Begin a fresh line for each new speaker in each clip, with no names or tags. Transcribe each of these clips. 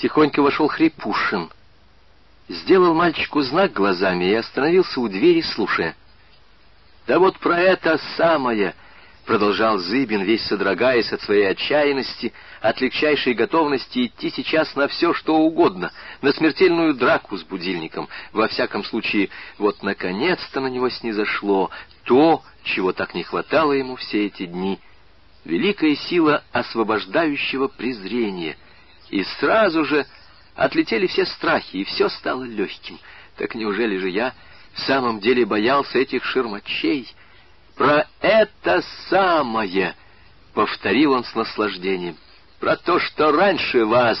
Тихонько вошел Хрипушин. Сделал мальчику знак глазами и остановился у двери, слушая. «Да вот про это самое!» — продолжал Зыбин, весь содрогаясь от своей отчаянности, от легчайшей готовности идти сейчас на все, что угодно, на смертельную драку с будильником. Во всяком случае, вот наконец-то на него снизошло то, чего так не хватало ему все эти дни. Великая сила освобождающего презрения. И сразу же отлетели все страхи, и все стало легким. Так неужели же я в самом деле боялся этих ширмачей? Про это самое, — повторил он с наслаждением, — про то, что раньше вас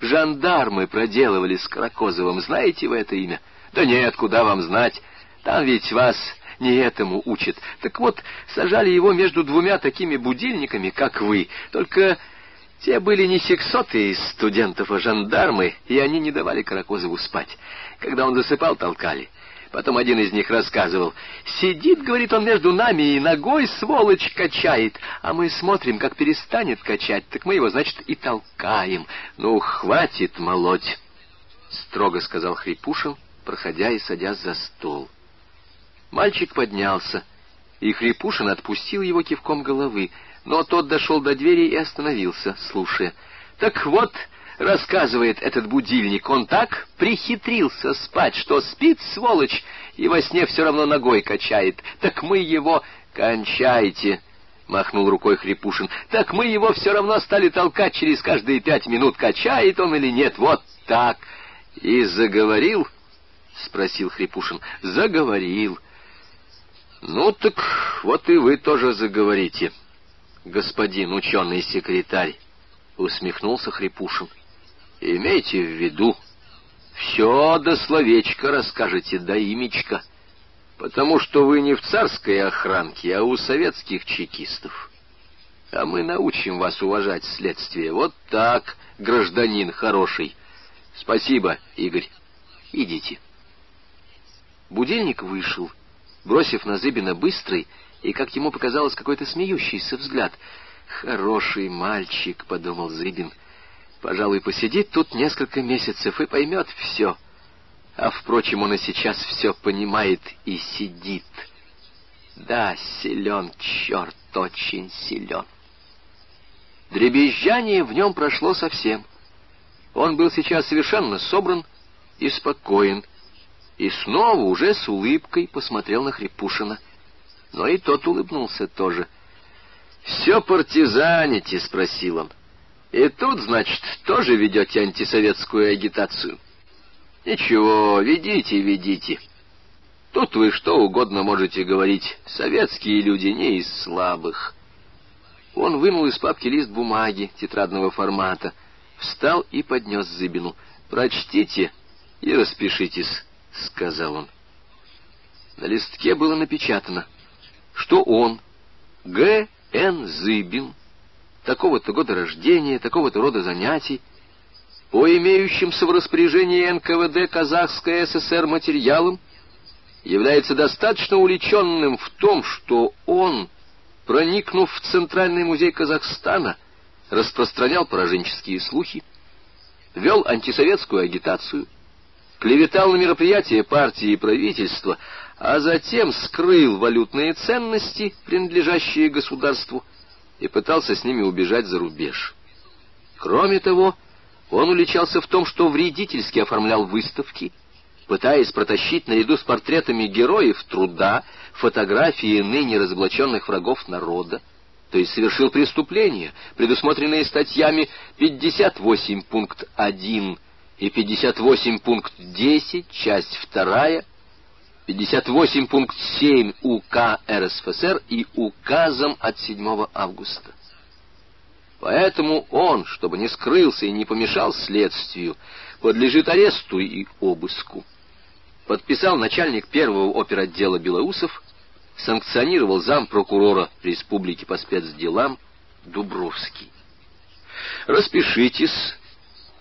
жандармы проделывали с Каракозовым. Знаете вы это имя? Да нет, куда вам знать. Там ведь вас не этому учат. Так вот, сажали его между двумя такими будильниками, как вы. Только те были не сексоты из студентов, а жандармы, и они не давали Каракозову спать. Когда он засыпал, толкали. Потом один из них рассказывал. «Сидит, — говорит он, — между нами и ногой, сволочь, качает. А мы смотрим, как перестанет качать, так мы его, значит, и толкаем. Ну, хватит молоть!» — строго сказал Хрипушин, проходя и садясь за стол. Мальчик поднялся, и Хрипушин отпустил его кивком головы, но тот дошел до двери и остановился, слушая. «Так вот...» рассказывает этот будильник, он так прихитрился спать, что спит, сволочь, и во сне все равно ногой качает. Так мы его... «Кончайте!» — махнул рукой Хрипушин. «Так мы его все равно стали толкать через каждые пять минут, качает он или нет. Вот так!» «И заговорил?» — спросил Хрипушин. «Заговорил». «Ну так вот и вы тоже заговорите, господин ученый-секретарь», — усмехнулся Хрипушин. Имейте в виду, все до словечка расскажете, до имечка, потому что вы не в царской охранке, а у советских чекистов. А мы научим вас уважать следствие. Вот так, гражданин хороший. Спасибо, Игорь. Идите. Будильник вышел, бросив на Зыбина быстрый и, как ему показалось, какой-то смеющийся взгляд. «Хороший мальчик», — подумал Зыбин, — Пожалуй, посидит тут несколько месяцев и поймет все. А, впрочем, он и сейчас все понимает и сидит. Да, силен, черт, очень силен. Дребезжание в нем прошло совсем. Он был сейчас совершенно собран и спокоен, и снова уже с улыбкой посмотрел на Хрипушина. Но и тот улыбнулся тоже. «Все партизаните?» — спросил он. И тут, значит, тоже ведете антисоветскую агитацию. Ничего, ведите, ведите. Тут вы что угодно можете говорить. Советские люди не из слабых. Он вынул из папки лист бумаги тетрадного формата, встал и поднес Зыбину. «Прочтите и распишитесь», — сказал он. На листке было напечатано, что он, Г. Н. Зыбин, такого-то года рождения, такого-то рода занятий, по имеющимся в распоряжении НКВД Казахской ССР материалам, является достаточно увлеченным в том, что он, проникнув в Центральный музей Казахстана, распространял пораженческие слухи, вел антисоветскую агитацию, клеветал на мероприятия партии и правительства, а затем скрыл валютные ценности, принадлежащие государству, и пытался с ними убежать за рубеж. Кроме того, он уличался в том, что вредительски оформлял выставки, пытаясь протащить наряду с портретами героев труда фотографии ныне разоблаченных врагов народа, то есть совершил преступления, предусмотренные статьями 58 пункт 1 и 58 пункт 10, часть 2 58 пункт 7 УК РСФСР и указом от 7 августа. Поэтому он, чтобы не скрылся и не помешал следствию, подлежит аресту и обыску. Подписал начальник первого оперотдела Белоусов, санкционировал зам прокурора Республики по спецделам Дубровский. «Распишитесь», —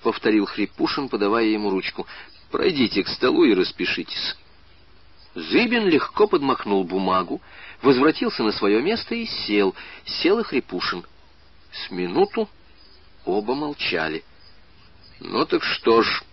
повторил Хрипушин, подавая ему ручку. «Пройдите к столу и распишитесь». Зыбин легко подмахнул бумагу, возвратился на свое место и сел. Сел и Хрипушин. С минуту оба молчали. «Ну так что ж»,